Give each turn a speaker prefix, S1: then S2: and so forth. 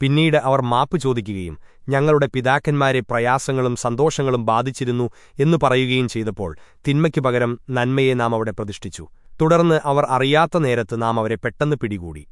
S1: പിന്നീട് അവർ മാപ്പ് ചോദിക്കുകയും ഞങ്ങളുടെ പിതാക്കന്മാരെ പ്രയാസങ്ങളും സന്തോഷങ്ങളും ബാധിച്ചിരുന്നു എന്നു പറയുകയും ചെയ്തപ്പോൾ തിന്മയ്ക്കു പകരം നന്മയെ നാം അവിടെ പ്രതിഷ്ഠിച്ചു. തുടർന്ന് അവർ അറിയാത്ത നേരത്ത് നാം അവരെ പെട്ടെന്ന് പിടികൂടി.